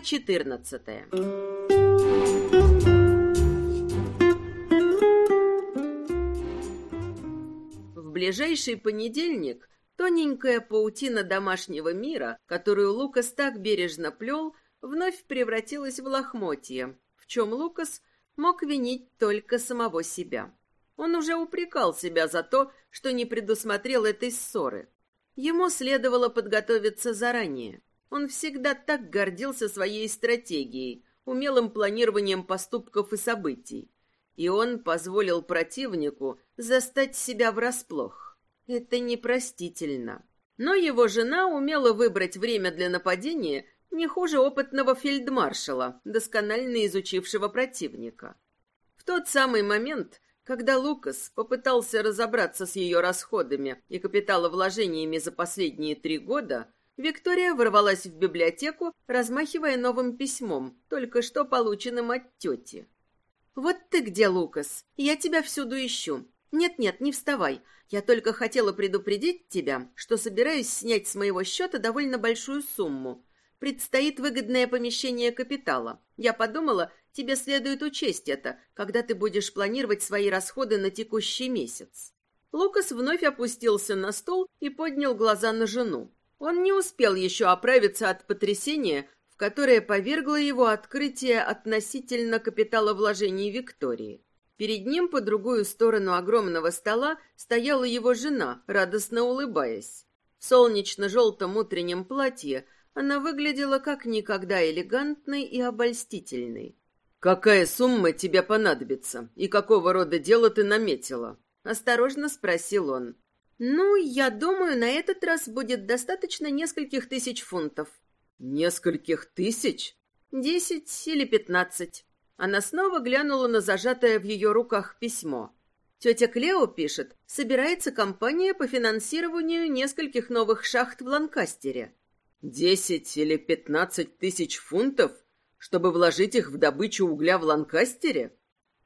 Глава 14 В ближайший понедельник тоненькая паутина домашнего мира, которую Лукас так бережно плел, вновь превратилась в лохмотье, в чем Лукас мог винить только самого себя. Он уже упрекал себя за то, что не предусмотрел этой ссоры. Ему следовало подготовиться заранее. Он всегда так гордился своей стратегией, умелым планированием поступков и событий. И он позволил противнику застать себя врасплох. Это непростительно. Но его жена умела выбрать время для нападения не хуже опытного фельдмаршала, досконально изучившего противника. В тот самый момент, когда Лукас попытался разобраться с ее расходами и капиталовложениями за последние три года, Виктория ворвалась в библиотеку, размахивая новым письмом, только что полученным от тети. «Вот ты где, Лукас? Я тебя всюду ищу. Нет-нет, не вставай. Я только хотела предупредить тебя, что собираюсь снять с моего счета довольно большую сумму. Предстоит выгодное помещение капитала. Я подумала, тебе следует учесть это, когда ты будешь планировать свои расходы на текущий месяц». Лукас вновь опустился на стол и поднял глаза на жену. Он не успел еще оправиться от потрясения, в которое повергло его открытие относительно капитала вложений Виктории. Перед ним по другую сторону огромного стола стояла его жена, радостно улыбаясь. В солнечно-желтом утреннем платье она выглядела как никогда элегантной и обольстительной. «Какая сумма тебе понадобится и какого рода дело ты наметила?» — осторожно спросил он. «Ну, я думаю, на этот раз будет достаточно нескольких тысяч фунтов». «Нескольких тысяч?» «Десять или пятнадцать». Она снова глянула на зажатое в ее руках письмо. Тетя Клео пишет, собирается компания по финансированию нескольких новых шахт в Ланкастере. «Десять или пятнадцать тысяч фунтов, чтобы вложить их в добычу угля в Ланкастере?»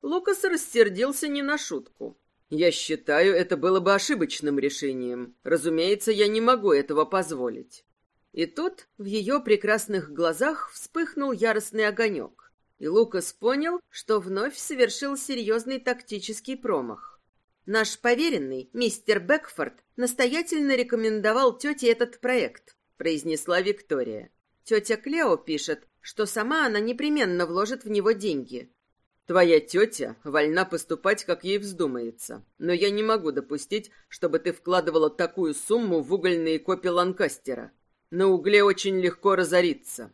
Лукас рассердился не на шутку. Я считаю, это было бы ошибочным решением. Разумеется, я не могу этого позволить. И тут в ее прекрасных глазах вспыхнул яростный огонек. И Лукас понял, что вновь совершил серьезный тактический промах. Наш поверенный, мистер Бекфорд, настоятельно рекомендовал тете этот проект, произнесла Виктория. Тетя Клео пишет, что сама она непременно вложит в него деньги, Твоя тетя вольна поступать, как ей вздумается, но я не могу допустить, чтобы ты вкладывала такую сумму в угольные копи Ланкастера. На угле очень легко разориться.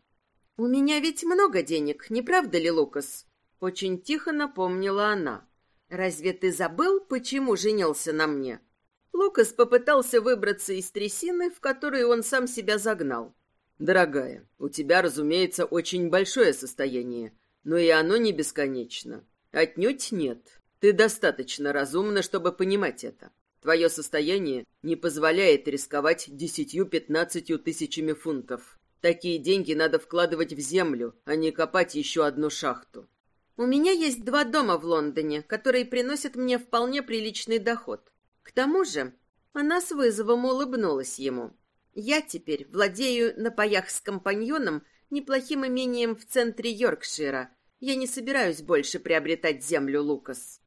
У меня ведь много денег, не правда ли, Лукас? Очень тихо напомнила она. Разве ты забыл, почему женился на мне? Лукас попытался выбраться из трясины, в которую он сам себя загнал. Дорогая, у тебя, разумеется, очень большое состояние, но и оно не бесконечно. Отнюдь нет. Ты достаточно разумна, чтобы понимать это. Твое состояние не позволяет рисковать десятью-пятнадцатью тысячами фунтов. Такие деньги надо вкладывать в землю, а не копать еще одну шахту. У меня есть два дома в Лондоне, которые приносят мне вполне приличный доход. К тому же она с вызовом улыбнулась ему. Я теперь владею на паях с компаньоном неплохим имением в центре Йоркшира. Я не собираюсь больше приобретать землю, Лукас».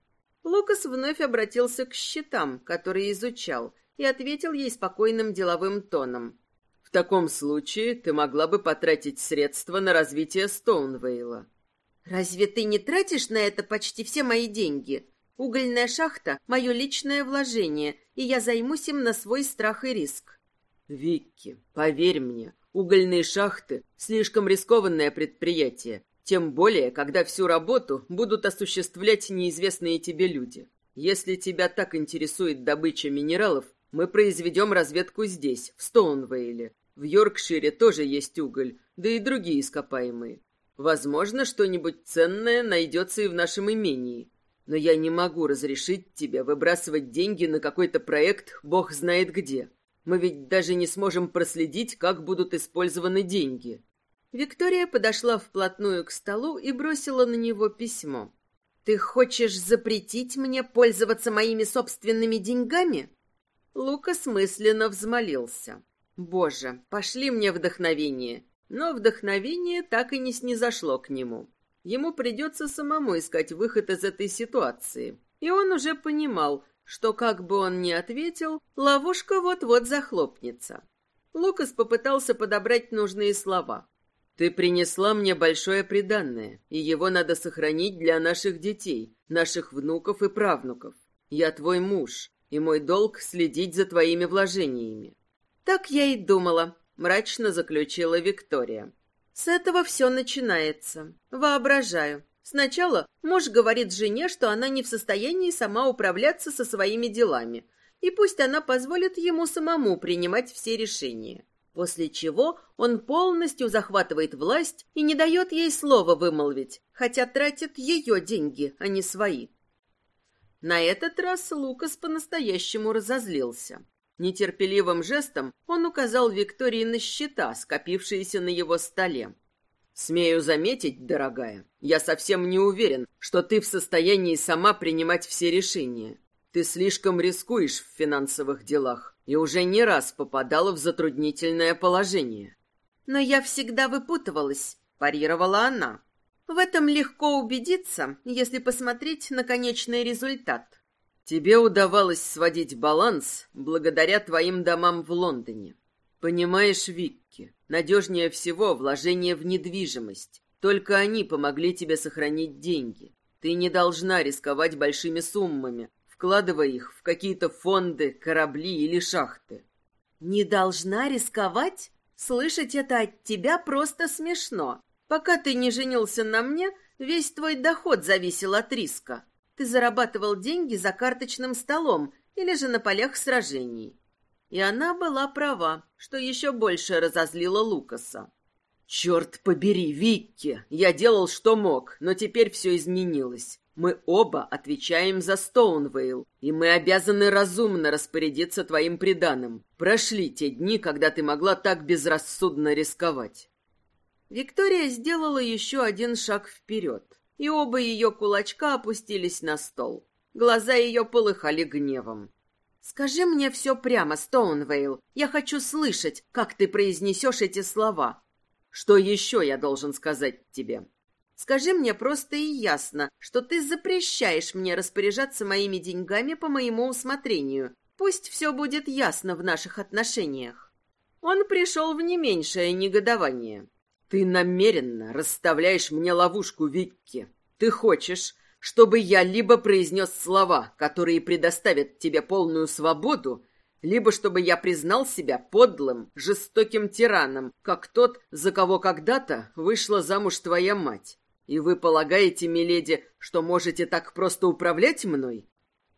Лукас вновь обратился к счетам, которые изучал, и ответил ей спокойным деловым тоном. «В таком случае ты могла бы потратить средства на развитие Стоунвейла». «Разве ты не тратишь на это почти все мои деньги? Угольная шахта — мое личное вложение, и я займусь им на свой страх и риск». «Викки, поверь мне, Угольные шахты – слишком рискованное предприятие, тем более, когда всю работу будут осуществлять неизвестные тебе люди. Если тебя так интересует добыча минералов, мы произведем разведку здесь, в Стоунвейле. В Йоркшире тоже есть уголь, да и другие ископаемые. Возможно, что-нибудь ценное найдется и в нашем имении. Но я не могу разрешить тебе выбрасывать деньги на какой-то проект бог знает где. Мы ведь даже не сможем проследить, как будут использованы деньги. Виктория подошла вплотную к столу и бросила на него письмо. Ты хочешь запретить мне пользоваться моими собственными деньгами? Лукас мысленно взмолился. Боже, пошли мне вдохновение. Но вдохновение так и не снизошло к нему. Ему придется самому искать выход из этой ситуации. И он уже понимал, что как бы он ни ответил, ловушка вот-вот захлопнется. Лукас попытался подобрать нужные слова. «Ты принесла мне большое преданное, и его надо сохранить для наших детей, наших внуков и правнуков. Я твой муж, и мой долг следить за твоими вложениями». «Так я и думала», — мрачно заключила Виктория. «С этого все начинается. Воображаю. Сначала муж говорит жене, что она не в состоянии сама управляться со своими делами, и пусть она позволит ему самому принимать все решения. После чего он полностью захватывает власть и не дает ей слова вымолвить, хотя тратит ее деньги, а не свои. На этот раз Лукас по-настоящему разозлился. Нетерпеливым жестом он указал Виктории на счета, скопившиеся на его столе. Смею заметить, дорогая, я совсем не уверен, что ты в состоянии сама принимать все решения. Ты слишком рискуешь в финансовых делах и уже не раз попадала в затруднительное положение. Но я всегда выпутывалась, парировала она. В этом легко убедиться, если посмотреть на конечный результат. Тебе удавалось сводить баланс благодаря твоим домам в Лондоне. Понимаешь, Викки, надежнее всего вложение в недвижимость. Только они помогли тебе сохранить деньги. Ты не должна рисковать большими суммами, вкладывая их в какие-то фонды, корабли или шахты. Не должна рисковать? Слышать это от тебя просто смешно. Пока ты не женился на мне, весь твой доход зависел от риска. Ты зарабатывал деньги за карточным столом или же на полях сражений. И она была права, что еще больше разозлила Лукаса. «Черт побери, Викки! Я делал, что мог, но теперь все изменилось. Мы оба отвечаем за Стоунвейл, и мы обязаны разумно распорядиться твоим приданым. Прошли те дни, когда ты могла так безрассудно рисковать». Виктория сделала еще один шаг вперед, и оба ее кулачка опустились на стол. Глаза ее полыхали гневом. «Скажи мне все прямо, Стоунвейл. Я хочу слышать, как ты произнесешь эти слова. Что еще я должен сказать тебе? Скажи мне просто и ясно, что ты запрещаешь мне распоряжаться моими деньгами по моему усмотрению. Пусть все будет ясно в наших отношениях». Он пришел в не меньшее негодование. «Ты намеренно расставляешь мне ловушку, Викки. Ты хочешь, чтобы я либо произнес слова, которые предоставят тебе полную свободу, либо чтобы я признал себя подлым, жестоким тираном, как тот, за кого когда-то вышла замуж твоя мать. И вы полагаете, миледи, что можете так просто управлять мной?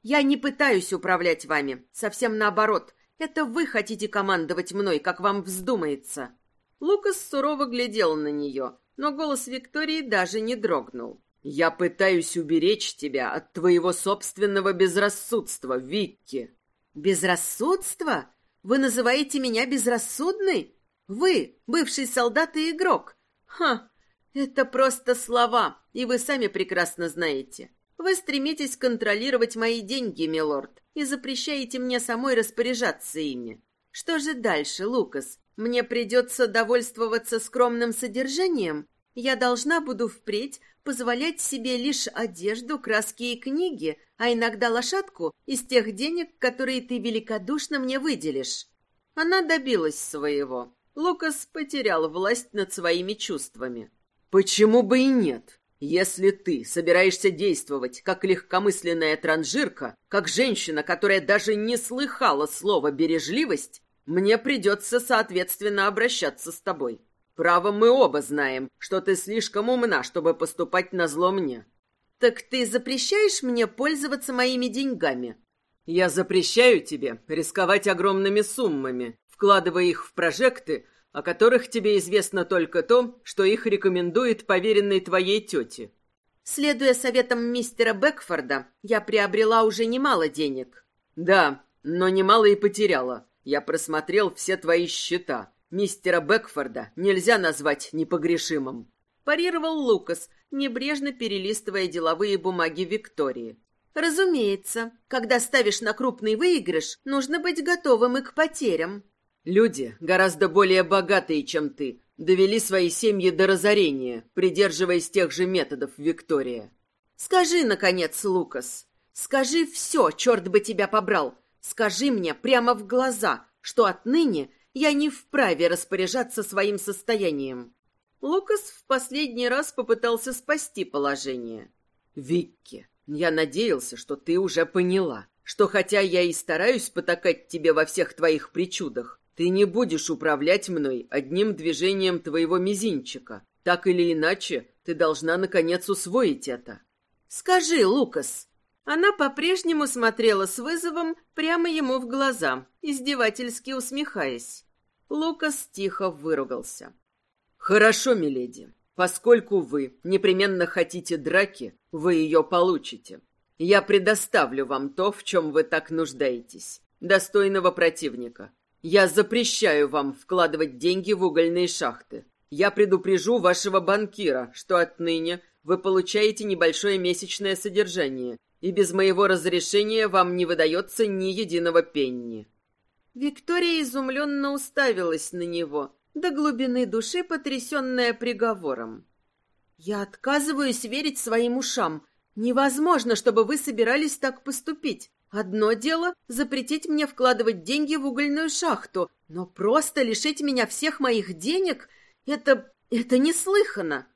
Я не пытаюсь управлять вами, совсем наоборот. Это вы хотите командовать мной, как вам вздумается. Лукас сурово глядел на нее, но голос Виктории даже не дрогнул. Я пытаюсь уберечь тебя от твоего собственного безрассудства, Викки. Безрассудство? Вы называете меня безрассудной? Вы, бывший солдат и игрок. Ха, это просто слова, и вы сами прекрасно знаете. Вы стремитесь контролировать мои деньги, милорд, и запрещаете мне самой распоряжаться ими. Что же дальше, Лукас? Мне придется довольствоваться скромным содержанием? Я должна буду впредь позволять себе лишь одежду, краски и книги, а иногда лошадку из тех денег, которые ты великодушно мне выделишь. Она добилась своего. Лукас потерял власть над своими чувствами. Почему бы и нет? Если ты собираешься действовать как легкомысленная транжирка, как женщина, которая даже не слыхала слова «бережливость», мне придется, соответственно, обращаться с тобой. Право, мы оба знаем, что ты слишком умна, чтобы поступать на зло мне. Так ты запрещаешь мне пользоваться моими деньгами? Я запрещаю тебе рисковать огромными суммами, вкладывая их в прожекты, о которых тебе известно только то, что их рекомендует поверенный твоей тете. Следуя советам мистера Бекфорда, я приобрела уже немало денег. Да, но немало и потеряла. Я просмотрел все твои счета. Мистера Бекфорда нельзя назвать непогрешимым. Парировал Лукас, небрежно перелистывая деловые бумаги Виктории. Разумеется, когда ставишь на крупный выигрыш, нужно быть готовым и к потерям. Люди, гораздо более богатые, чем ты, довели свои семьи до разорения, придерживаясь тех же методов, Виктория. Скажи, наконец, Лукас, скажи все, черт бы тебя побрал. Скажи мне прямо в глаза, что отныне я не вправе распоряжаться своим состоянием. Лукас в последний раз попытался спасти положение. «Викки, я надеялся, что ты уже поняла, что хотя я и стараюсь потакать тебе во всех твоих причудах, ты не будешь управлять мной одним движением твоего мизинчика. Так или иначе, ты должна, наконец, усвоить это». «Скажи, Лукас!» Она по-прежнему смотрела с вызовом прямо ему в глаза, издевательски усмехаясь. Лукас тихо выругался. «Хорошо, миледи. Поскольку вы непременно хотите драки, вы ее получите. Я предоставлю вам то, в чем вы так нуждаетесь. Достойного противника. Я запрещаю вам вкладывать деньги в угольные шахты. Я предупрежу вашего банкира, что отныне вы получаете небольшое месячное содержание, и без моего разрешения вам не выдается ни единого пенни». Виктория изумленно уставилась на него, до глубины души потрясенная приговором. «Я отказываюсь верить своим ушам. Невозможно, чтобы вы собирались так поступить. Одно дело — запретить мне вкладывать деньги в угольную шахту, но просто лишить меня всех моих денег — это... это неслыханно!»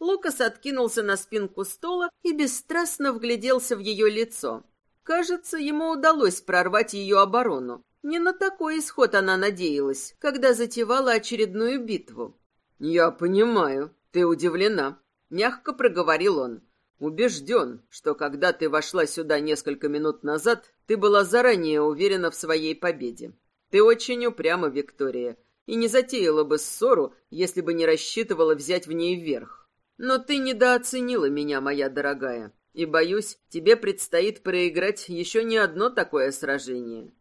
Лукас откинулся на спинку стула и бесстрастно вгляделся в ее лицо. Кажется, ему удалось прорвать ее оборону. Не на такой исход она надеялась, когда затевала очередную битву. «Я понимаю, ты удивлена», — мягко проговорил он. «Убежден, что когда ты вошла сюда несколько минут назад, ты была заранее уверена в своей победе. Ты очень упряма, Виктория, и не затеяла бы ссору, если бы не рассчитывала взять в ней верх. Но ты недооценила меня, моя дорогая, и, боюсь, тебе предстоит проиграть еще не одно такое сражение.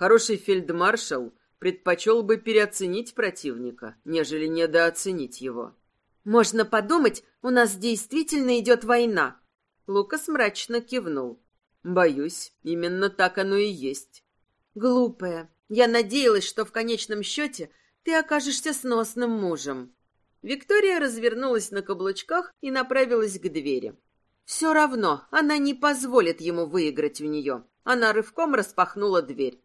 Хороший фельдмаршал предпочел бы переоценить противника, нежели недооценить его. «Можно подумать, у нас действительно идет война!» Лукас мрачно кивнул. «Боюсь, именно так оно и есть». «Глупая. Я надеялась, что в конечном счете ты окажешься сносным мужем». Виктория развернулась на каблучках и направилась к двери. Все равно она не позволит ему выиграть в нее. Она рывком распахнула дверь.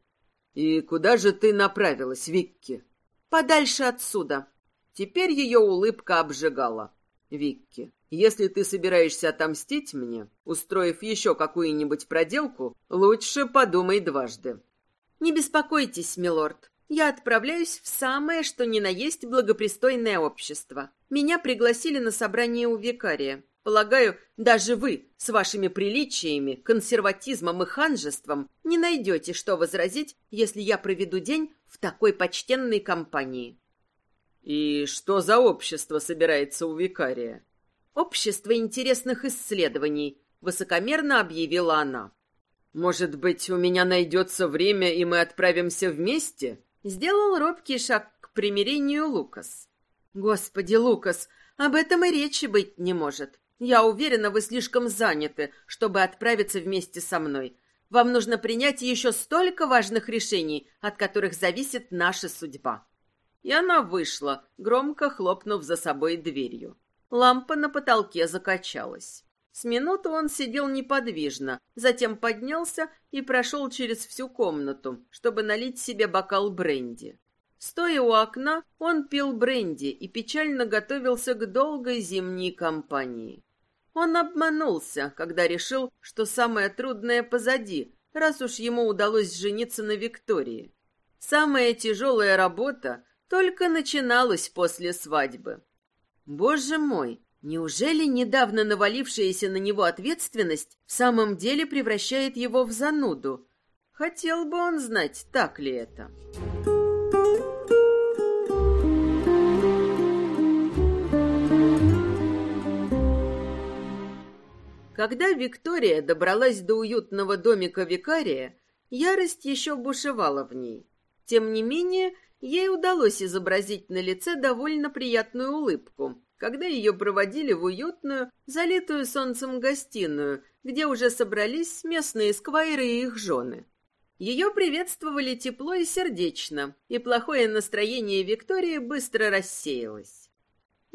«И куда же ты направилась, Викки?» «Подальше отсюда». Теперь ее улыбка обжигала. «Викки, если ты собираешься отомстить мне, устроив еще какую-нибудь проделку, лучше подумай дважды». «Не беспокойтесь, милорд. Я отправляюсь в самое, что ни на есть благопристойное общество. Меня пригласили на собрание у викария. Полагаю, даже вы с вашими приличиями, консерватизмом и ханжеством не найдете, что возразить, если я проведу день в такой почтенной компании. И что за общество собирается у викария? Общество интересных исследований, высокомерно объявила она. Может быть, у меня найдется время, и мы отправимся вместе? Сделал робкий шаг к примирению Лукас. Господи, Лукас, об этом и речи быть не может. Я уверена, вы слишком заняты, чтобы отправиться вместе со мной. Вам нужно принять еще столько важных решений, от которых зависит наша судьба». И она вышла, громко хлопнув за собой дверью. Лампа на потолке закачалась. С минуту он сидел неподвижно, затем поднялся и прошел через всю комнату, чтобы налить себе бокал бренди. Стоя у окна, он пил бренди и печально готовился к долгой зимней кампании. Он обманулся, когда решил, что самое трудное позади, раз уж ему удалось жениться на Виктории. Самая тяжелая работа только начиналась после свадьбы. Боже мой, неужели недавно навалившаяся на него ответственность в самом деле превращает его в зануду? Хотел бы он знать, так ли это. Когда Виктория добралась до уютного домика викария, ярость еще бушевала в ней. Тем не менее, ей удалось изобразить на лице довольно приятную улыбку, когда ее проводили в уютную, залитую солнцем гостиную, где уже собрались местные сквайры и их жены. Ее приветствовали тепло и сердечно, и плохое настроение Виктории быстро рассеялось.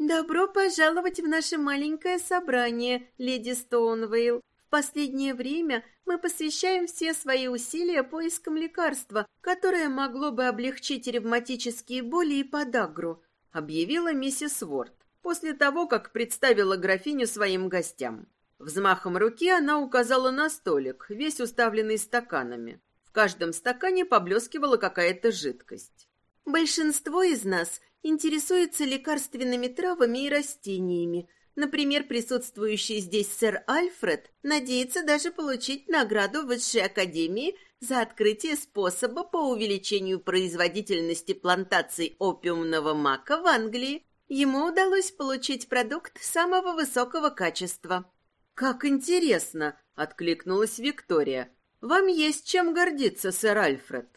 «Добро пожаловать в наше маленькое собрание, леди Стоунвейл. В последнее время мы посвящаем все свои усилия поискам лекарства, которое могло бы облегчить ревматические боли и подагру», объявила миссис Уорд после того, как представила графиню своим гостям. Взмахом руки она указала на столик, весь уставленный стаканами. В каждом стакане поблескивала какая-то жидкость. Большинство из нас интересуется лекарственными травами и растениями. Например, присутствующий здесь сэр Альфред надеется даже получить награду Высшей Академии за открытие способа по увеличению производительности плантаций опиумного мака в Англии. Ему удалось получить продукт самого высокого качества. «Как интересно!» — откликнулась Виктория. Вам есть чем гордиться, сэр Альфред.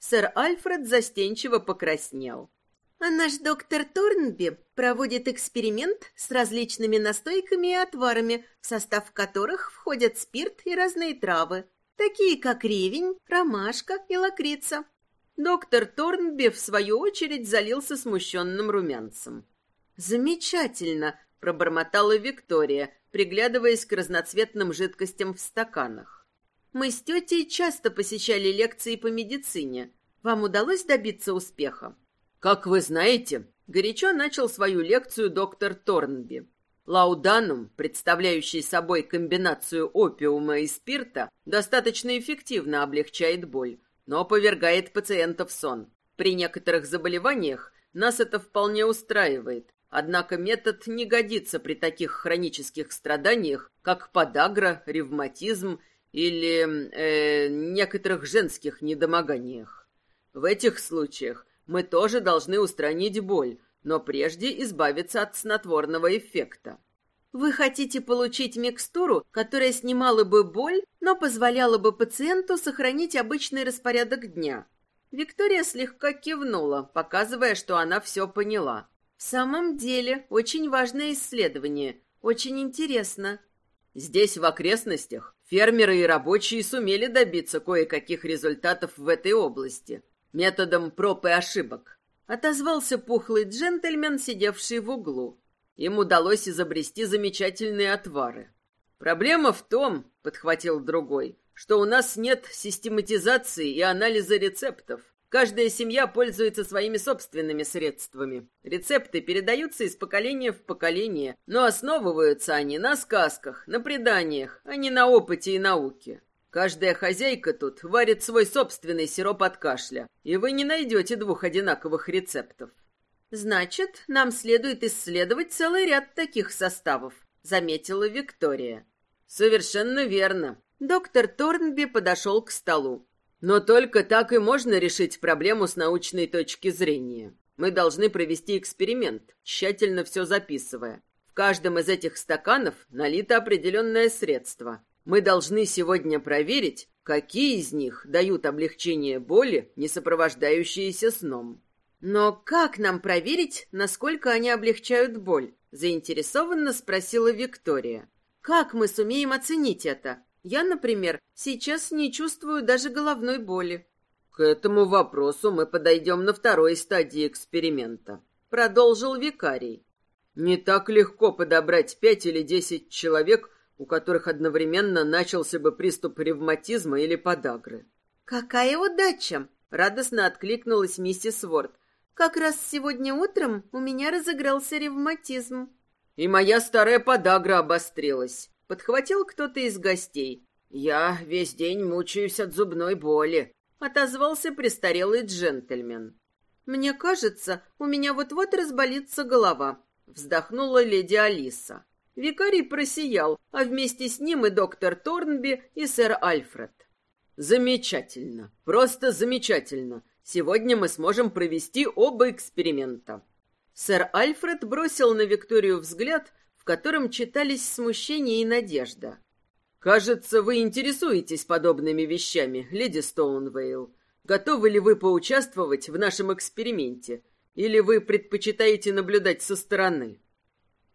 Сэр Альфред застенчиво покраснел. А наш доктор Торнби проводит эксперимент с различными настойками и отварами, в состав которых входят спирт и разные травы, такие как ревень, ромашка и лакрица. Доктор Торнби, в свою очередь, залился смущенным румянцем. «Замечательно!» — пробормотала Виктория, приглядываясь к разноцветным жидкостям в стаканах. Мы с тетей часто посещали лекции по медицине. Вам удалось добиться успеха? Как вы знаете, горячо начал свою лекцию доктор Торнби. Лауданум, представляющий собой комбинацию опиума и спирта, достаточно эффективно облегчает боль, но повергает пациента в сон. При некоторых заболеваниях нас это вполне устраивает, однако метод не годится при таких хронических страданиях, как подагра, ревматизм или э, некоторых женских недомоганиях. В этих случаях мы тоже должны устранить боль, но прежде избавиться от снотворного эффекта. Вы хотите получить микстуру, которая снимала бы боль, но позволяла бы пациенту сохранить обычный распорядок дня. Виктория слегка кивнула, показывая, что она все поняла. В самом деле, очень важное исследование, очень интересно. Здесь, в окрестностях, Фермеры и рабочие сумели добиться кое-каких результатов в этой области методом проб и ошибок. Отозвался пухлый джентльмен, сидевший в углу. Им удалось изобрести замечательные отвары. Проблема в том, подхватил другой, что у нас нет систематизации и анализа рецептов. Каждая семья пользуется своими собственными средствами. Рецепты передаются из поколения в поколение, но основываются они на сказках, на преданиях, а не на опыте и науке. Каждая хозяйка тут варит свой собственный сироп от кашля, и вы не найдете двух одинаковых рецептов. Значит, нам следует исследовать целый ряд таких составов, заметила Виктория. Совершенно верно. Доктор Торнби подошел к столу. Но только так и можно решить проблему с научной точки зрения. Мы должны провести эксперимент, тщательно все записывая. В каждом из этих стаканов налито определенное средство. Мы должны сегодня проверить, какие из них дают облегчение боли, не сопровождающиеся сном. Но как нам проверить, насколько они облегчают боль? Заинтересованно спросила Виктория. Как мы сумеем оценить это? Я, например, сейчас не чувствую даже головной боли. К этому вопросу мы подойдем на второй стадии эксперимента, продолжил викарий. Не так легко подобрать пять или десять человек, у которых одновременно начался бы приступ ревматизма или подагры. Какая удача! радостно откликнулась миссис Ворд. Как раз сегодня утром у меня разыгрался ревматизм. И моя старая подагра обострилась. Подхватил кто-то из гостей. «Я весь день мучаюсь от зубной боли», — отозвался престарелый джентльмен. «Мне кажется, у меня вот-вот разболится голова», — вздохнула леди Алиса. Викарий просиял, а вместе с ним и доктор Торнби, и сэр Альфред. «Замечательно, просто замечательно. Сегодня мы сможем провести оба эксперимента». Сэр Альфред бросил на Викторию взгляд, в котором читались смущение и надежда. «Кажется, вы интересуетесь подобными вещами, леди Стоунвейл. Готовы ли вы поучаствовать в нашем эксперименте? Или вы предпочитаете наблюдать со стороны?»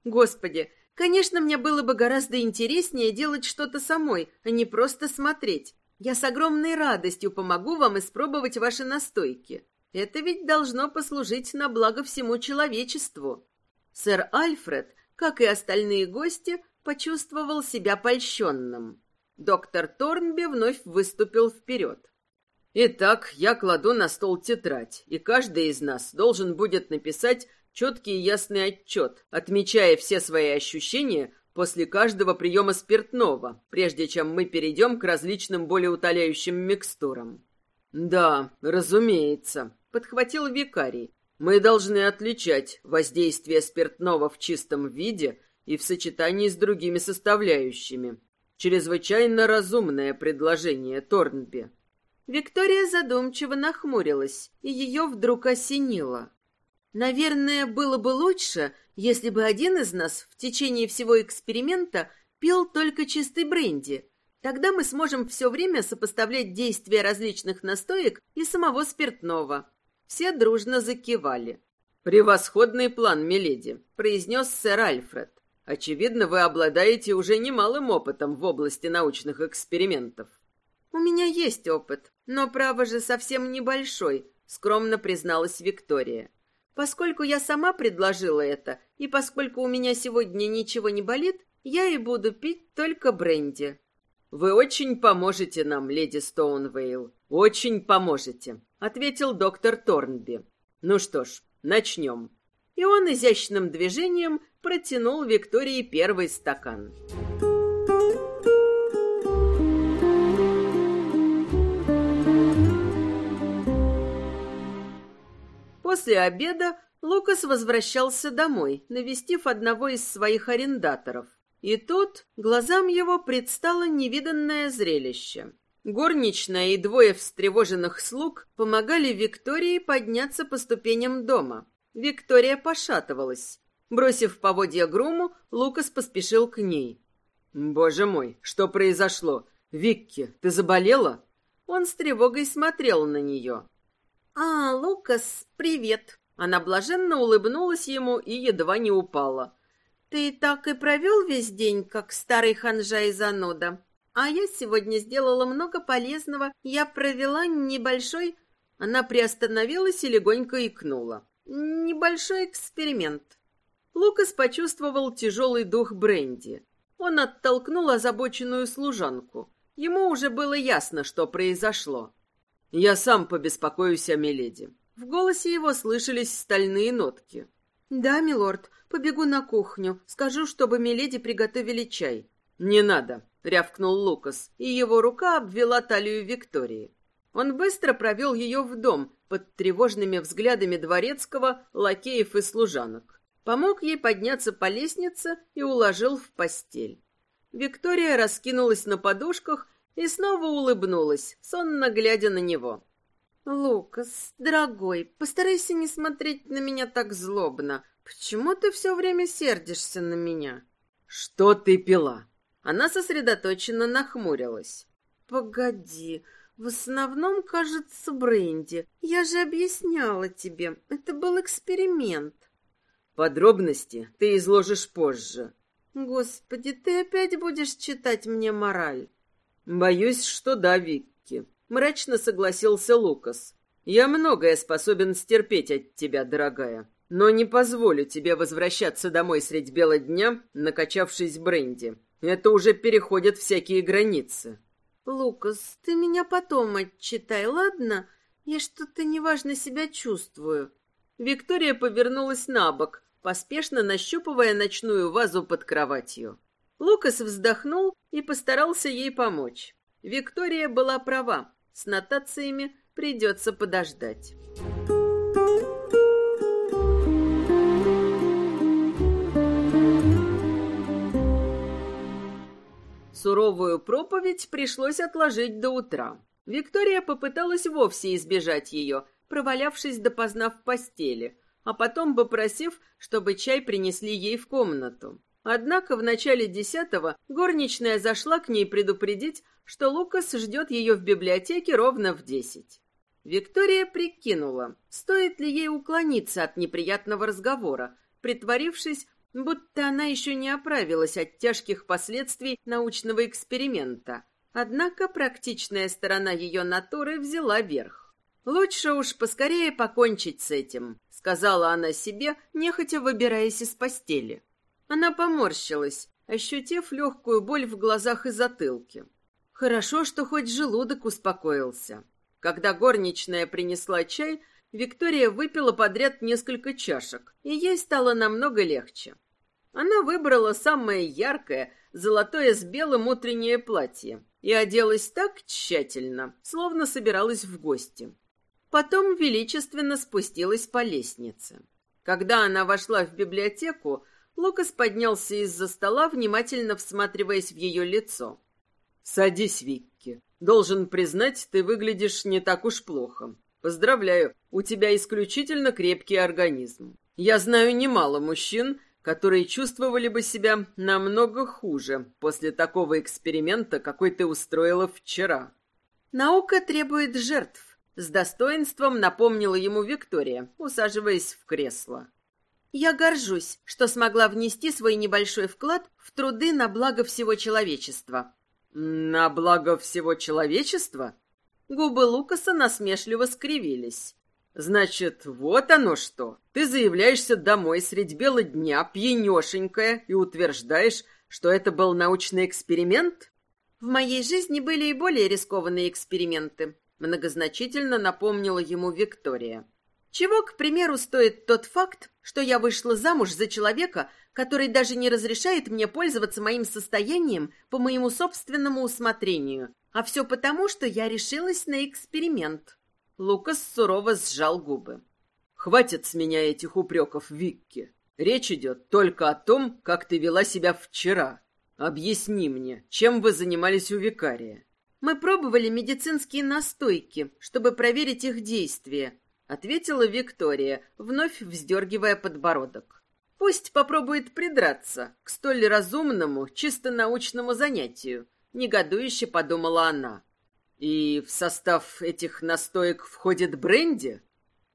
«Господи, конечно, мне было бы гораздо интереснее делать что-то самой, а не просто смотреть. Я с огромной радостью помогу вам испробовать ваши настойки. Это ведь должно послужить на благо всему человечеству. Сэр Альфред, как и остальные гости, почувствовал себя польщенным. Доктор Торнби вновь выступил вперед. «Итак, я кладу на стол тетрадь, и каждый из нас должен будет написать четкий и ясный отчет, отмечая все свои ощущения после каждого приема спиртного, прежде чем мы перейдем к различным болеутоляющим микстурам. «Да, разумеется», — подхватил викарий. «Мы должны отличать воздействие спиртного в чистом виде и в сочетании с другими составляющими. Чрезвычайно разумное предложение Торнби». Виктория задумчиво нахмурилась, и ее вдруг осенило. «Наверное, было бы лучше, если бы один из нас в течение всего эксперимента пил только чистый бренди. Тогда мы сможем все время сопоставлять действия различных настоек и самого спиртного. Все дружно закивали. «Превосходный план, миледи», — произнес сэр Альфред. «Очевидно, вы обладаете уже немалым опытом в области научных экспериментов». «У меня есть опыт, но, право же, совсем небольшой», — скромно призналась Виктория. Поскольку я сама предложила это, и поскольку у меня сегодня ничего не болит, я и буду пить только бренди. Вы очень поможете нам, леди Стоунвейл. Очень поможете, ответил доктор Торнби. Ну что ж, начнем. И он изящным движением протянул Виктории первый стакан. После обеда Лукас возвращался домой, навестив одного из своих арендаторов. И тут глазам его предстало невиданное зрелище. Горничная и двое встревоженных слуг помогали Виктории подняться по ступеням дома. Виктория пошатывалась. Бросив поводья груму, Лукас поспешил к ней. «Боже мой, что произошло? Викки, ты заболела?» Он с тревогой смотрел на нее. «А, Лукас, привет!» Она блаженно улыбнулась ему и едва не упала. «Ты так и провел весь день, как старый ханжа и зануда. А я сегодня сделала много полезного. Я провела небольшой...» Она приостановилась и легонько икнула. «Небольшой эксперимент». Лукас почувствовал тяжелый дух бренди. Он оттолкнул озабоченную служанку. Ему уже было ясно, что произошло. «Я сам побеспокоюсь о Миледи». В голосе его слышались стальные нотки. «Да, милорд, побегу на кухню. Скажу, чтобы Миледи приготовили чай». «Не надо», — рявкнул Лукас, и его рука обвела талию Виктории. Он быстро провел ее в дом под тревожными взглядами дворецкого, лакеев и служанок. Помог ей подняться по лестнице и уложил в постель. Виктория раскинулась на подушках и снова улыбнулась, сонно глядя на него. «Лукас, дорогой, постарайся не смотреть на меня так злобно. Почему ты все время сердишься на меня?» «Что ты пила?» Она сосредоточенно нахмурилась. «Погоди, в основном, кажется, бренди. Я же объясняла тебе, это был эксперимент». «Подробности ты изложишь позже». «Господи, ты опять будешь читать мне мораль?» Боюсь, что да, Викки. Мрачно согласился Лукас. Я многое способен стерпеть от тебя, дорогая, но не позволю тебе возвращаться домой средь бела дня, накачавшись бренди. Это уже переходит всякие границы. Лукас, ты меня потом отчитай, ладно? Я что-то неважно себя чувствую. Виктория повернулась на бок, поспешно нащупывая ночную вазу под кроватью. Лукас вздохнул и постарался ей помочь. Виктория была права, с нотациями придется подождать. Суровую проповедь пришлось отложить до утра. Виктория попыталась вовсе избежать ее, провалявшись допоздна в постели, а потом попросив, чтобы чай принесли ей в комнату. Однако в начале десятого горничная зашла к ней предупредить, что Лукас ждет ее в библиотеке ровно в десять. Виктория прикинула, стоит ли ей уклониться от неприятного разговора, притворившись, будто она еще не оправилась от тяжких последствий научного эксперимента. Однако практичная сторона ее натуры взяла верх. «Лучше уж поскорее покончить с этим», — сказала она себе, нехотя выбираясь из постели. Она поморщилась, ощутив легкую боль в глазах и затылке. Хорошо, что хоть желудок успокоился. Когда горничная принесла чай, Виктория выпила подряд несколько чашек, и ей стало намного легче. Она выбрала самое яркое, золотое с белым утреннее платье и оделась так тщательно, словно собиралась в гости. Потом величественно спустилась по лестнице. Когда она вошла в библиотеку, Лукас поднялся из-за стола, внимательно всматриваясь в ее лицо. «Садись, Викки. Должен признать, ты выглядишь не так уж плохо. Поздравляю, у тебя исключительно крепкий организм. Я знаю немало мужчин, которые чувствовали бы себя намного хуже после такого эксперимента, какой ты устроила вчера. Наука требует жертв. С достоинством напомнила ему Виктория, усаживаясь в кресло. Я горжусь, что смогла внести свой небольшой вклад в труды на благо всего человечества. На благо всего человечества? Губы Лукаса насмешливо скривились. Значит, вот оно что. Ты заявляешься домой средь бела дня, пьянешенькая, и утверждаешь, что это был научный эксперимент? В моей жизни были и более рискованные эксперименты, многозначительно напомнила ему Виктория. Чего, к примеру, стоит тот факт, что я вышла замуж за человека, который даже не разрешает мне пользоваться моим состоянием по моему собственному усмотрению, а все потому, что я решилась на эксперимент. Лукас сурово сжал губы. «Хватит с меня этих упреков, Викки. Речь идет только о том, как ты вела себя вчера. Объясни мне, чем вы занимались у викария?» «Мы пробовали медицинские настойки, чтобы проверить их действие», — ответила Виктория, вновь вздергивая подбородок. «Пусть попробует придраться к столь разумному, чисто научному занятию», — негодующе подумала она. «И в состав этих настоек входит бренди?»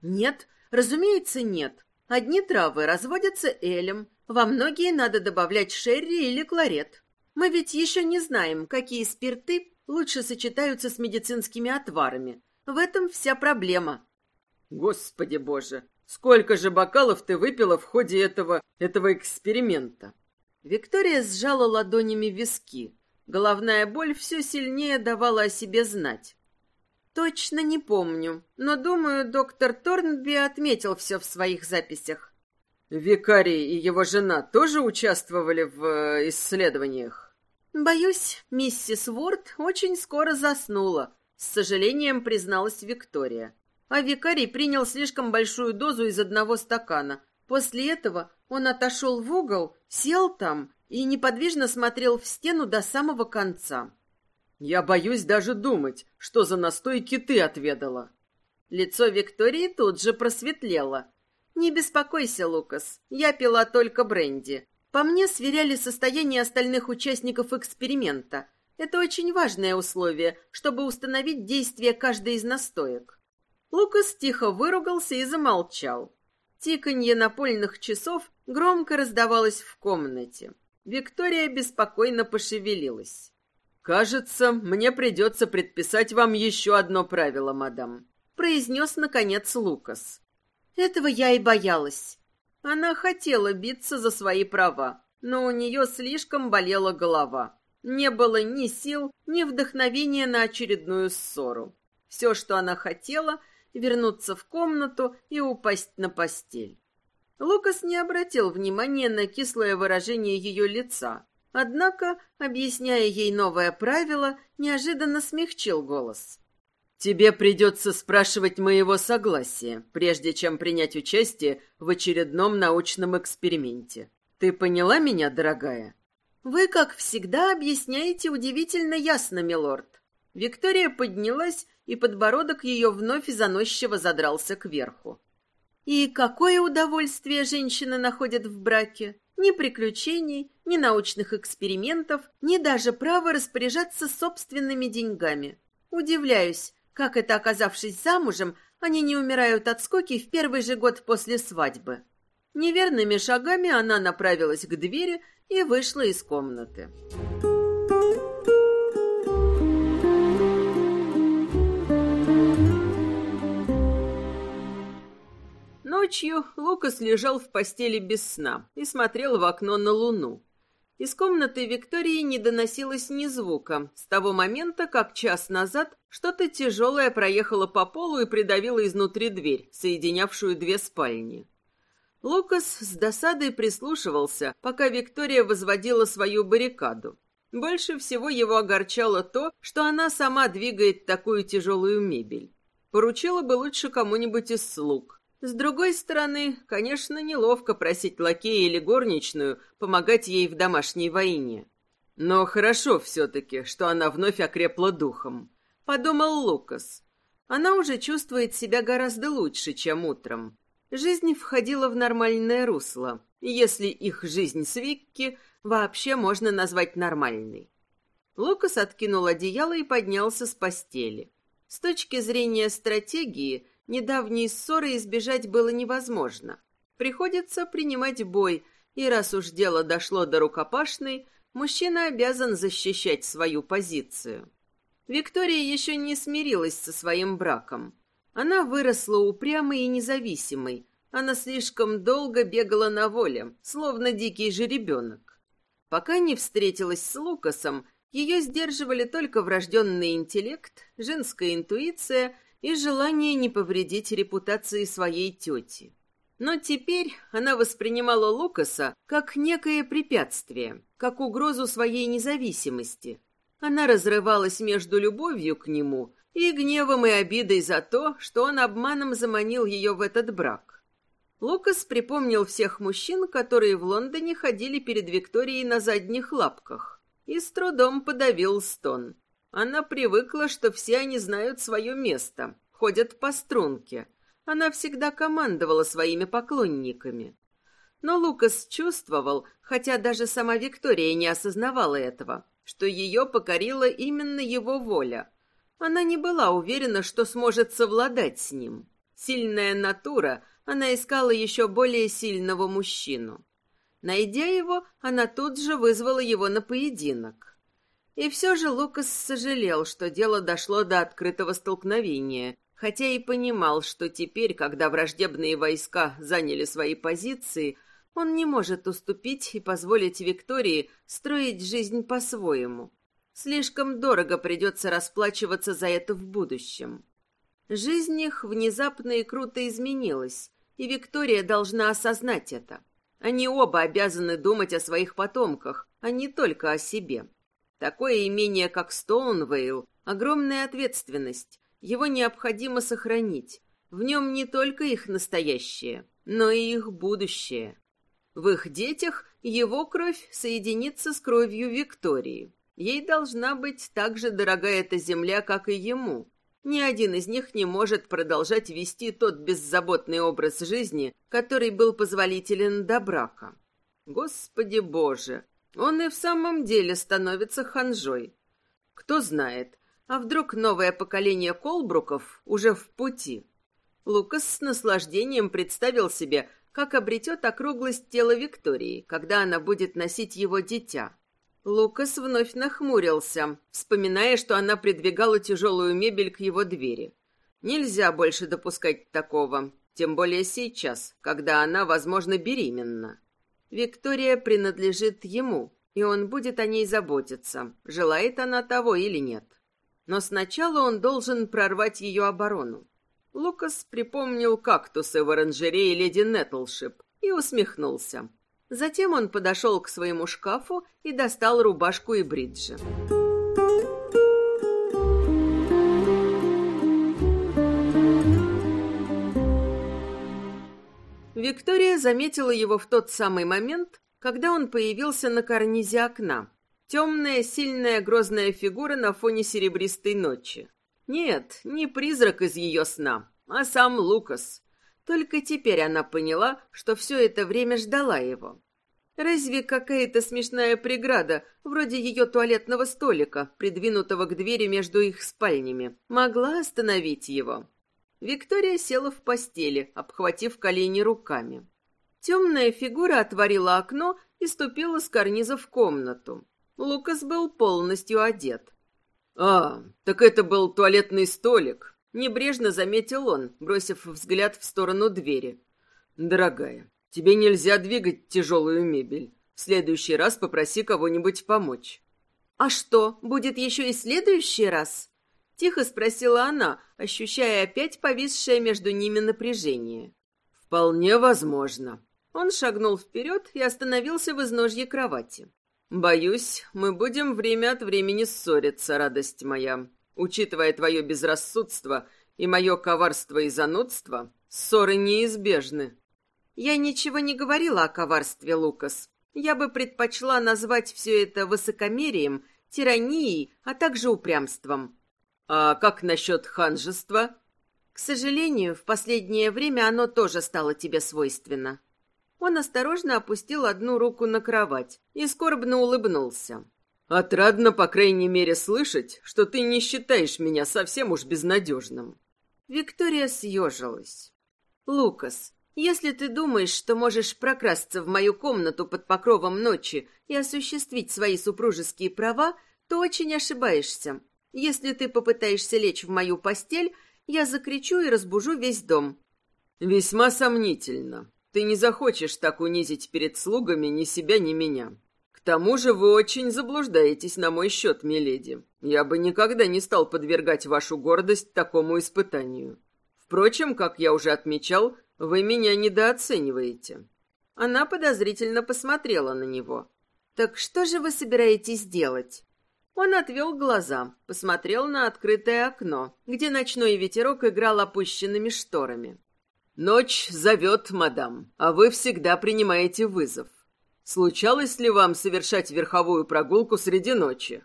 «Нет, разумеется, нет. Одни травы разводятся элем, во многие надо добавлять шерри или кларет. Мы ведь еще не знаем, какие спирты лучше сочетаются с медицинскими отварами. В этом вся проблема. Господи боже, сколько же бокалов ты выпила в ходе этого, этого эксперимента? Виктория сжала ладонями виски. Головная боль все сильнее давала о себе знать. Точно не помню, но, думаю, доктор Торнби отметил все в своих записях. Викарий и его жена тоже участвовали в э, исследованиях? Боюсь, миссис Ворд очень скоро заснула, с сожалением призналась Виктория а викарий принял слишком большую дозу из одного стакана. После этого он отошел в угол, сел там и неподвижно смотрел в стену до самого конца. «Я боюсь даже думать, что за настойки ты отведала». Лицо Виктории тут же просветлело. «Не беспокойся, Лукас, я пила только бренди. По мне сверяли состояние остальных участников эксперимента. Это очень важное условие, чтобы установить действие каждой из настоек. Лукас тихо выругался и замолчал. Тиканье напольных часов громко раздавалось в комнате. Виктория беспокойно пошевелилась. «Кажется, мне придется предписать вам еще одно правило, мадам», — произнес, наконец, Лукас. «Этого я и боялась». Она хотела биться за свои права, но у нее слишком болела голова. Не было ни сил, ни вдохновения на очередную ссору. Все, что она хотела — вернуться в комнату и упасть на постель. Лукас не обратил внимания на кислое выражение ее лица, однако, объясняя ей новое правило, неожиданно смягчил голос. «Тебе придется спрашивать моего согласия, прежде чем принять участие в очередном научном эксперименте. Ты поняла меня, дорогая?» «Вы, как всегда, объясняете удивительно ясно, милорд». Виктория поднялась и подбородок ее вновь заносчиво задрался кверху. И какое удовольствие женщины находят в браке? Ни приключений, ни научных экспериментов, ни даже права распоряжаться собственными деньгами. Удивляюсь, как это, оказавшись замужем, они не умирают от скуки в первый же год после свадьбы. Неверными шагами она направилась к двери и вышла из комнаты. Thank Ночью Лукас лежал в постели без сна и смотрел в окно на луну. Из комнаты Виктории не доносилось ни звука с того момента, как час назад что-то тяжелое проехало по полу и придавило изнутри дверь, соединявшую две спальни. Лукас с досадой прислушивался, пока Виктория возводила свою баррикаду. Больше всего его огорчало то, что она сама двигает такую тяжелую мебель. Поручила бы лучше кому-нибудь из слуг. С другой стороны, конечно, неловко просить лакея или горничную помогать ей в домашней войне. Но хорошо все-таки, что она вновь окрепла духом. Подумал Лукас. Она уже чувствует себя гораздо лучше, чем утром. Жизнь входила в нормальное русло, если их жизнь с Викки вообще можно назвать нормальной. Лукас откинул одеяло и поднялся с постели. С точки зрения стратегии, Недавней ссоры избежать было невозможно. Приходится принимать бой, и раз уж дело дошло до рукопашной, мужчина обязан защищать свою позицию. Виктория еще не смирилась со своим браком. Она выросла упрямой и независимой. Она слишком долго бегала на воле, словно дикий жеребенок. Пока не встретилась с Лукасом, ее сдерживали только врожденный интеллект, женская интуиция и желание не повредить репутации своей тети. Но теперь она воспринимала Лукаса как некое препятствие, как угрозу своей независимости. Она разрывалась между любовью к нему и гневом и обидой за то, что он обманом заманил ее в этот брак. Лукас припомнил всех мужчин, которые в Лондоне ходили перед Викторией на задних лапках, и с трудом подавил стон. Она привыкла, что все они знают свое место, ходят по струнке. Она всегда командовала своими поклонниками. Но Лукас чувствовал, хотя даже сама Виктория не осознавала этого, что ее покорила именно его воля. Она не была уверена, что сможет совладать с ним. Сильная натура, она искала еще более сильного мужчину. Найдя его, она тут же вызвала его на поединок. И все же Лукас сожалел, что дело дошло до открытого столкновения, хотя и понимал, что теперь, когда враждебные войска заняли свои позиции, он не может уступить и позволить Виктории строить жизнь по-своему. Слишком дорого придется расплачиваться за это в будущем. Жизнь их внезапно и круто изменилась, и Виктория должна осознать это. Они оба обязаны думать о своих потомках, а не только о себе. Такое имение, как Стоунвейл, огромная ответственность. Его необходимо сохранить. В нем не только их настоящее, но и их будущее. В их детях его кровь соединится с кровью Виктории. Ей должна быть так же дорога эта земля, как и ему. Ни один из них не может продолжать вести тот беззаботный образ жизни, который был позволителен до брака. Господи Боже, он и в самом деле становится ханжой. Кто знает, а вдруг новое поколение Колбруков уже в пути? Лукас с наслаждением представил себе, как обретет округлость тела Виктории, когда она будет носить его дитя. Лукас вновь нахмурился, вспоминая, что она придвигала тяжелую мебель к его двери. Нельзя больше допускать такого, тем более сейчас, когда она, возможно, беременна. Виктория принадлежит ему, и он будет о ней заботиться, желает она того или нет. Но сначала он должен прорвать ее оборону. Лукас припомнил кактусы в оранжерее леди Нетлшип и усмехнулся. Затем он подошел к своему шкафу и достал рубашку и бриджи. Виктория заметила его в тот самый момент, когда он появился на карнизе окна. Темная, сильная, грозная фигура на фоне серебристой ночи. Нет, не призрак из ее сна, а сам Лукас. Только теперь она поняла, что все это время ждала его. Разве какая-то смешная преграда, вроде ее туалетного столика, придвинутого к двери между их спальнями, могла остановить его? Виктория села в постели, обхватив колени руками. Темная фигура отворила окно и ступила с карниза в комнату. Лукас был полностью одет. «А, так это был туалетный столик», — небрежно заметил он, бросив взгляд в сторону двери. Дорогая, тебе нельзя двигать тяжелую мебель. В следующий раз попроси кого-нибудь помочь. А что, будет еще и следующий раз? Тихо спросила она, ощущая опять повисшее между ними напряжение. Вполне возможно. Он шагнул вперед и остановился в изножье кровати. «Боюсь, мы будем время от времени ссориться, радость моя. Учитывая твое безрассудство и мое коварство и занудство, ссоры неизбежны». «Я ничего не говорила о коварстве, Лукас. Я бы предпочла назвать все это высокомерием, тиранией, а также упрямством». «А как насчет ханжества?» «К сожалению, в последнее время оно тоже стало тебе свойственно». Он осторожно опустил одну руку на кровать и скорбно улыбнулся. «Отрадно, по крайней мере, слышать, что ты не считаешь меня совсем уж безнадежным». Виктория съежилась. «Лукас, если ты думаешь, что можешь прокрасться в мою комнату под покровом ночи и осуществить свои супружеские права, то очень ошибаешься. Если ты попытаешься лечь в мою постель, я закричу и разбужу весь дом». «Весьма сомнительно. Ты не захочешь так унизить перед слугами ни себя, ни меня. К тому же вы очень заблуждаетесь на мой счет, миледи. Я бы никогда не стал подвергать вашу гордость такому испытанию. Впрочем, как я уже отмечал, вы меня недооцениваете». Она подозрительно посмотрела на него. «Так что же вы собираетесь делать?» Он отвел глаза, посмотрел на открытое окно, где ночной ветерок играл опущенными шторами. «Ночь зовет, мадам, а вы всегда принимаете вызов. Случалось ли вам совершать верховую прогулку среди ночи?»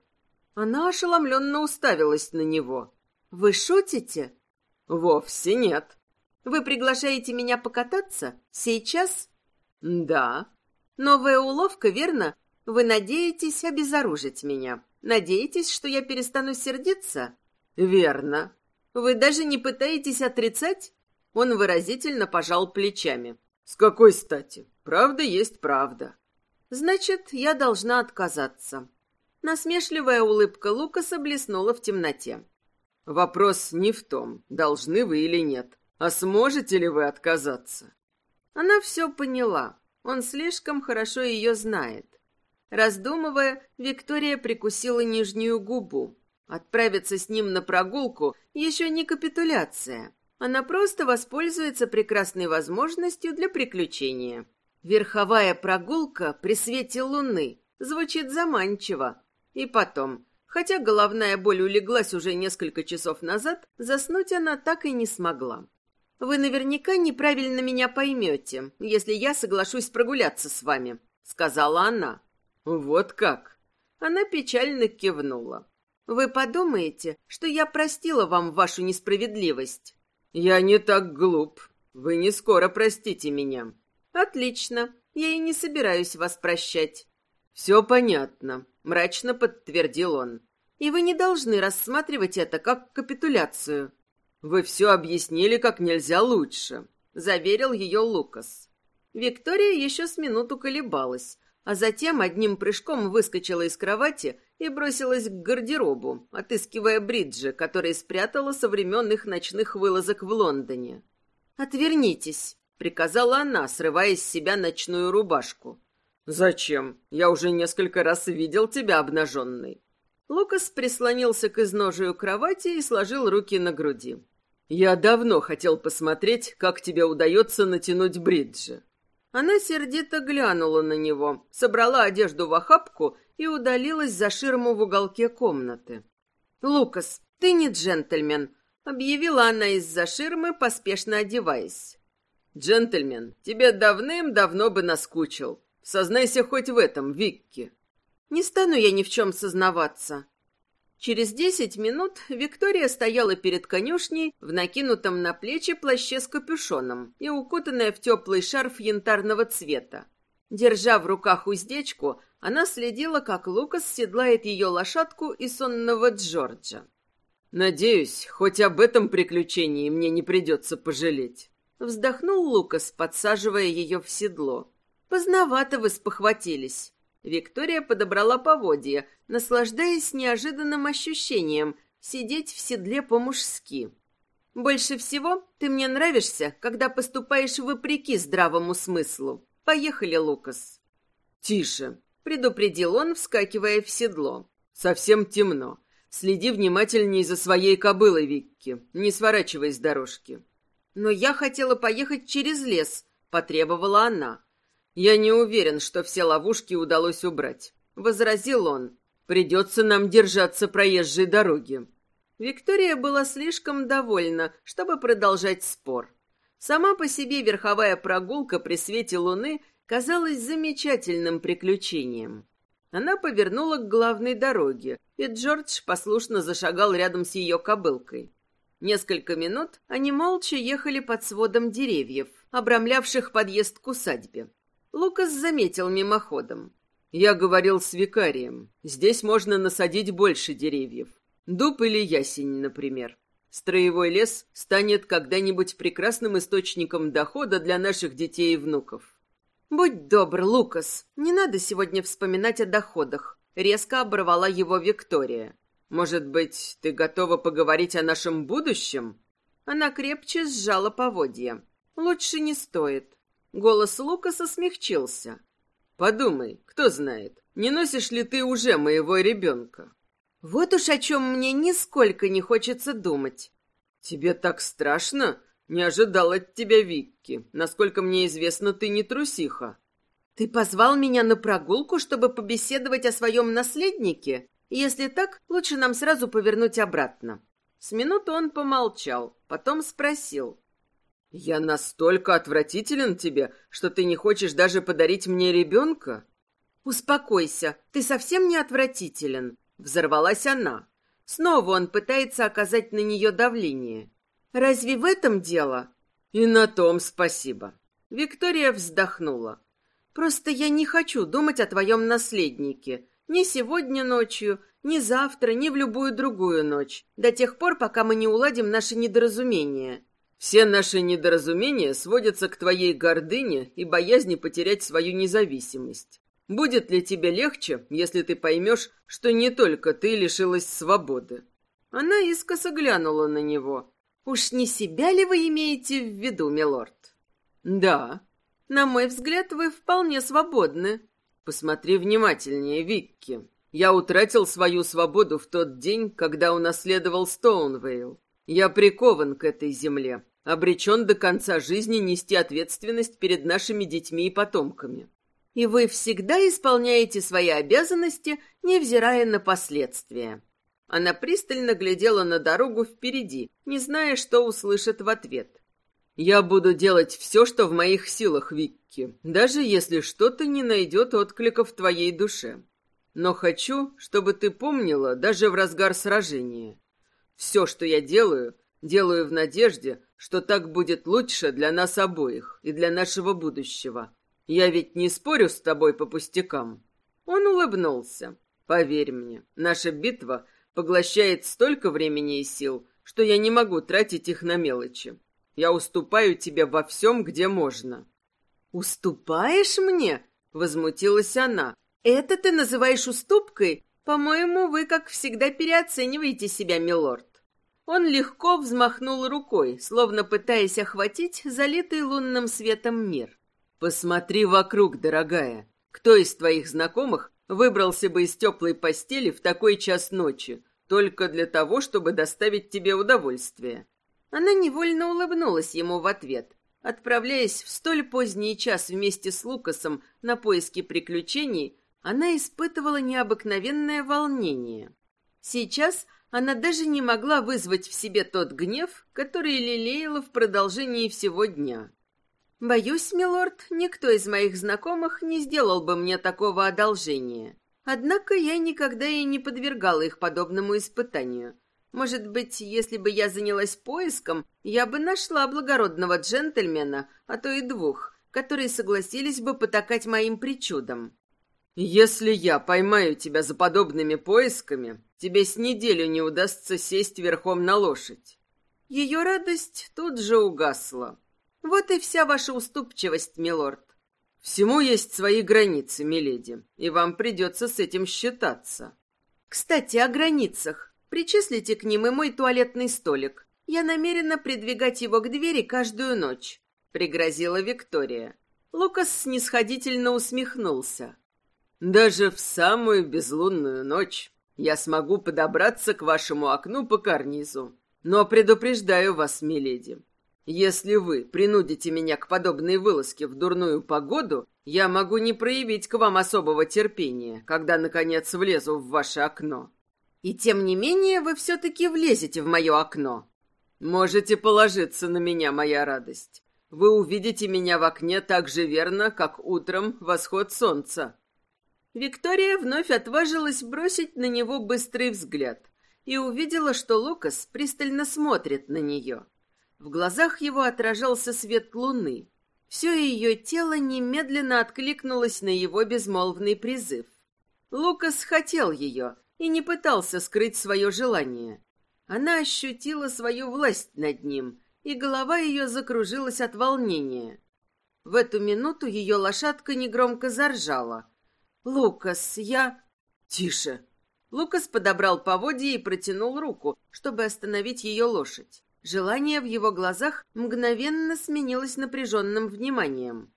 Она ошеломленно уставилась на него. «Вы шутите?» «Вовсе нет». «Вы приглашаете меня покататься? Сейчас?» «Да». «Новая уловка, верно? Вы надеетесь обезоружить меня? Надеетесь, что я перестану сердиться?» «Верно». «Вы даже не пытаетесь отрицать?» Он выразительно пожал плечами. «С какой стати? Правда есть правда». «Значит, я должна отказаться». Насмешливая улыбка Лукаса блеснула в темноте. «Вопрос не в том, должны вы или нет, а сможете ли вы отказаться?» Она все поняла. Он слишком хорошо ее знает. Раздумывая, Виктория прикусила нижнюю губу. Отправиться с ним на прогулку еще не капитуляция. Она просто воспользуется прекрасной возможностью для приключения. Верховая прогулка при свете луны звучит заманчиво. И потом, хотя головная боль улеглась уже несколько часов назад, заснуть она так и не смогла. «Вы наверняка неправильно меня поймете, если я соглашусь прогуляться с вами», — сказала она. «Вот как?» Она печально кивнула. «Вы подумаете, что я простила вам вашу несправедливость?» «Я не так глуп. Вы не скоро простите меня». «Отлично. Я и не собираюсь вас прощать». «Все понятно», — мрачно подтвердил он. «И вы не должны рассматривать это как капитуляцию». «Вы все объяснили как нельзя лучше», — заверил ее Лукас. Виктория еще с минуту колебалась, а затем одним прыжком выскочила из кровати и бросилась к гардеробу, отыскивая бриджи, которые спрятала со времен их ночных вылазок в Лондоне. «Отвернитесь», — приказала она, срывая с себя ночную рубашку. «Зачем? Я уже несколько раз видел тебя обнаженной». Лукас прислонился к изножию кровати и сложил руки на груди. «Я давно хотел посмотреть, как тебе удается натянуть бриджи. Она сердито глянула на него, собрала одежду в охапку и удалилась за ширму в уголке комнаты. «Лукас, ты не джентльмен», — объявила она из-за ширмы, поспешно одеваясь. «Джентльмен, тебе давным-давно бы наскучил. Сознайся хоть в этом, Викки». «Не стану я ни в чем сознаваться», Через десять минут Виктория стояла перед конюшней в накинутом на плечи плаще с капюшоном и укутанная в теплый шарф янтарного цвета. Держа в руках уздечку, она следила, как Лукас седлает ее лошадку и сонного Джорджа. «Надеюсь, хоть об этом приключении мне не придется пожалеть», — вздохнул Лукас, подсаживая ее в седло. «Поздновато вы спохватились. Виктория подобрала поводья, наслаждаясь неожиданным ощущением сидеть в седле по-мужски. Больше всего ты мне нравишься, когда поступаешь вопреки здравому смыслу. Поехали, Лукас. Тише, предупредил он, вскакивая в седло. Совсем темно. Следи внимательней за своей кобылой, Викки. Не сворачивай с дорожки. Но я хотела поехать через лес, потребовала она. Я не уверен, что все ловушки удалось убрать, возразил он. Придется нам держаться проезжей дороги. Виктория была слишком довольна, чтобы продолжать спор. Сама по себе верховая прогулка при свете луны казалась замечательным приключением. Она повернула к главной дороге, и Джордж послушно зашагал рядом с ее кобылкой. Несколько минут они молча ехали под сводом деревьев, обрамлявших подъезд к усадьбе. Лукас заметил мимоходом. «Я говорил с викарием. Здесь можно насадить больше деревьев. Дуб или ясень, например. Строевой лес станет когда-нибудь прекрасным источником дохода для наших детей и внуков. «Будь добр, Лукас, не надо сегодня вспоминать о доходах», — резко оборвала его Виктория. «Может быть, ты готова поговорить о нашем будущем?» Она крепче сжала поводья. «Лучше не стоит». Голос Лукаса смягчился. «Подумай, кто знает, не носишь ли ты уже моего ребенка?» «Вот уж о чем мне нисколько не хочется думать». «Тебе так страшно?» «Не ожидал от тебя, Викки. Насколько мне известно, ты не трусиха». «Ты позвал меня на прогулку, чтобы побеседовать о своем наследнике? Если так, лучше нам сразу повернуть обратно». С минуту он помолчал, потом спросил. «Я настолько отвратителен тебе, что ты не хочешь даже подарить мне ребенка?» «Успокойся, ты совсем не отвратителен», — взорвалась она. Снова он пытается оказать на нее давление. Разве в этом дело? И на том спасибо. Виктория вздохнула. Просто я не хочу думать о твоем наследнике. Ни сегодня ночью, ни завтра, ни в любую другую ночь. До тех пор, пока мы не уладим наши недоразумения. Все наши недоразумения сводятся к твоей гордыне и боязни потерять свою независимость. Будет ли тебе легче, если ты поймешь, что не только ты лишилась свободы?» Она искоса глянула на него. Уж не себя ли вы имеете в виду, милорд? Да. На мой взгляд, вы вполне свободны. Посмотри внимательнее, Викки. Я утратил свою свободу в тот день, когда унаследовал Стоунвейл. Я прикован к этой земле, обречен до конца жизни нести ответственность перед нашими детьми и потомками. И вы всегда исполняете свои обязанности, невзирая на последствия. Она пристально глядела на дорогу впереди, не зная, что услышит в ответ. «Я буду делать все, что в моих силах, Викки, даже если что-то не найдет отклика в твоей душе. Но хочу, чтобы ты помнила даже в разгар сражения. Все, что я делаю, делаю в надежде, что так будет лучше для нас обоих и для нашего будущего. Я ведь не спорю с тобой по пустякам». Он улыбнулся. «Поверь мне, наша битва — поглощает столько времени и сил, что я не могу тратить их на мелочи. Я уступаю тебе во всем, где можно». «Уступаешь мне?» — возмутилась она. «Это ты называешь уступкой? По-моему, вы, как всегда, переоцениваете себя, милорд». Он легко взмахнул рукой, словно пытаясь охватить залитый лунным светом мир. «Посмотри вокруг, дорогая. Кто из твоих знакомых выбрался бы из теплой постели в такой час ночи, только для того, чтобы доставить тебе удовольствие. Она невольно улыбнулась ему в ответ, отправляясь в столь поздний час вместе с Лукасом на поиски приключений, она испытывала необыкновенное волнение. Сейчас она даже не могла вызвать в себе тот гнев, который лелеяла в продолжении всего дня. «Боюсь, милорд, никто из моих знакомых не сделал бы мне такого одолжения. Однако я никогда и не подвергала их подобному испытанию. Может быть, если бы я занялась поиском, я бы нашла благородного джентльмена, а то и двух, которые согласились бы потакать моим причудам. Если я поймаю тебя за подобными поисками, тебе с неделю не удастся сесть верхом на лошадь. Ее радость тут же угасла. Вот и вся ваша уступчивость, милорд. Всему есть свои границы, миледи, и вам придется с этим считаться. Кстати, о границах. Причислите к ним и мой туалетный столик. я намерена придвигать его к двери каждую ночь», — пригрозила Виктория. Лукас снисходительно усмехнулся. «Даже в самую безлунную ночь я смогу подобраться к вашему окну по карнизу. Но предупреждаю вас, миледи, если вы принудите меня к подобной вылазке в дурную погоду, я могу не проявить к вам особого терпения, когда, наконец, влезу в ваше окно. И тем не менее вы все-таки влезете в мое окно. Можете положиться на меня, моя радость. Вы увидите меня в окне так же верно, как утром восход солнца. Виктория вновь отважилась бросить на него быстрый взгляд и увидела, что Лукас пристально смотрит на нее. В глазах его отражался свет луны. Все ее тело немедленно откликнулось на его безмолвный призыв. Лукас хотел ее и не пытался скрыть свое желание. Она ощутила свою власть над ним, и голова ее закружилась от волнения. В эту минуту ее лошадка негромко заржала. «Лукас, я...» «Тише!» Лукас подобрал поводья и протянул руку, чтобы остановить ее лошадь. Желание в его глазах мгновенно сменилось напряженным вниманием.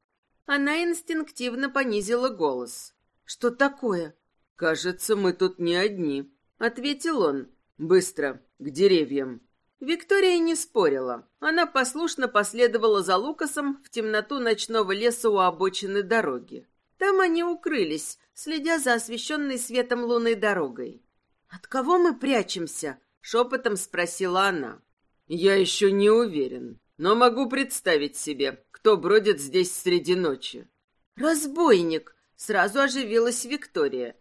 Она инстинктивно понизила голос. «Что такое?» «Кажется, мы тут не одни», — ответил он. «Быстро, к деревьям». Виктория не спорила. Она послушно последовала за Лукасом в темноту ночного леса у обочины дороги. Там они укрылись, следя за освещенной светом лунной дорогой. «От кого мы прячемся?» — шепотом спросила она. Я еще не уверен, но могу представить себе, кто бродит здесь среди ночи. Разбойник! Сразу оживилась Виктория.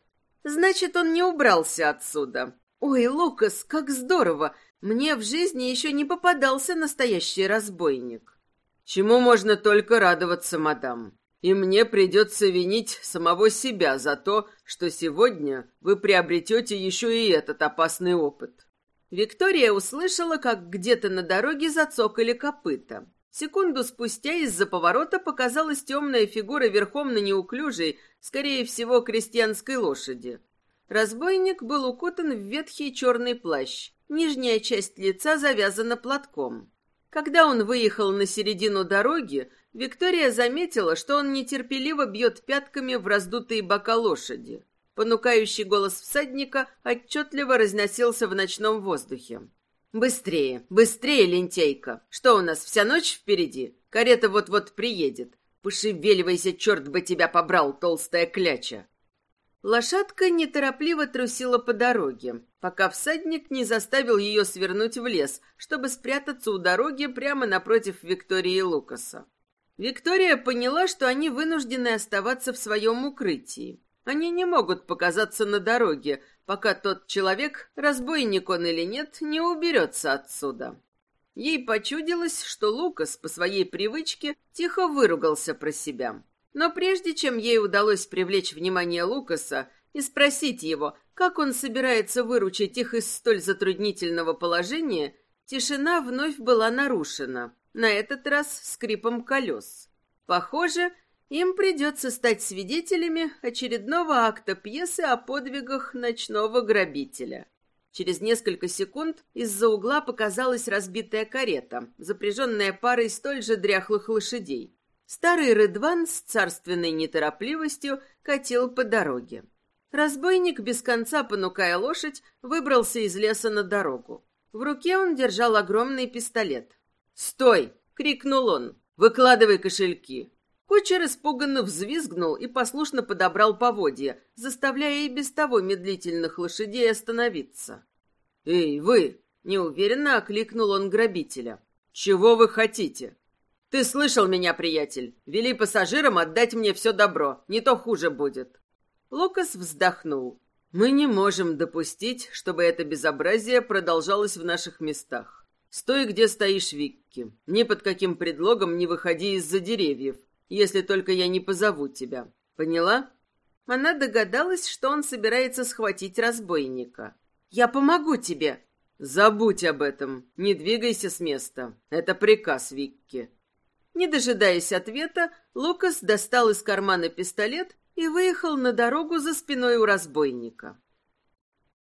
Значит, он не убрался отсюда. Ой, Лукас, как здорово! Мне в жизни еще не попадался настоящий разбойник. Чему можно только радоваться, мадам. И мне придется винить самого себя за то, что сегодня вы приобретете еще и этот опасный опыт. Виктория услышала, как где-то на дороге зацокали копыта. Секунду спустя из-за поворота показалась темная фигура верхом на неуклюжей, скорее всего, крестьянской лошади. Разбойник был укутан в ветхий черный плащ. Нижняя часть лица завязана платком. Когда он выехал на середину дороги, Виктория заметила, что он нетерпеливо бьет пятками в раздутые бока лошади. Понукающий голос всадника отчетливо разносился в ночном воздухе. «Быстрее, быстрее, лентейка! Что у нас, вся ночь впереди? Карета вот-вот приедет. Пошевеливайся, черт бы тебя побрал, толстая кляча!» Лошадка неторопливо трусила по дороге, пока всадник не заставил ее свернуть в лес, чтобы спрятаться у дороги прямо напротив Виктории и Лукаса. Виктория поняла, что они вынуждены оставаться в своем укрытии. Они не могут показаться на дороге, пока тот человек, разбойник он или нет, не уберется отсюда. Ей почудилось, что Лукас по своей привычке тихо выругался про себя. Но прежде чем ей удалось привлечь внимание Лукаса и спросить его, как он собирается выручить их из столь затруднительного положения, тишина вновь была нарушена, на этот раз скрипом колес. Похоже, им придется стать свидетелями очередного акта пьесы о подвигах ночного грабителя. Через несколько секунд из-за угла показалась разбитая карета, запряженная парой столь же дряхлых лошадей. Старый Редван с царственной неторопливостью катил по дороге. Разбойник, без конца понукая лошадь, выбрался из леса на дорогу. В руке он держал огромный пистолет. «Стой!» — крикнул он. «Выкладывай кошельки!» Кучер испуганно взвизгнул и послушно подобрал поводья, заставляя и без того медлительных лошадей остановиться. «Эй, вы!» — неуверенно окликнул он грабителя. «Чего вы хотите?» «Ты слышал меня, приятель? Вели пассажирам отдать мне все добро, не то хуже будет». Лукас вздохнул. «Мы не можем допустить, чтобы это безобразие продолжалось в наших местах. Стой, где стоишь, Викки. Ни под каким предлогом не выходи из-за деревьев если только я не позову тебя. Поняла? Она догадалась, что он собирается схватить разбойника. Я помогу тебе. Забудь об этом. Не двигайся с места. Это приказ Викки. Не дожидаясь ответа, Лукас достал из кармана пистолет и выехал на дорогу за спиной у разбойника.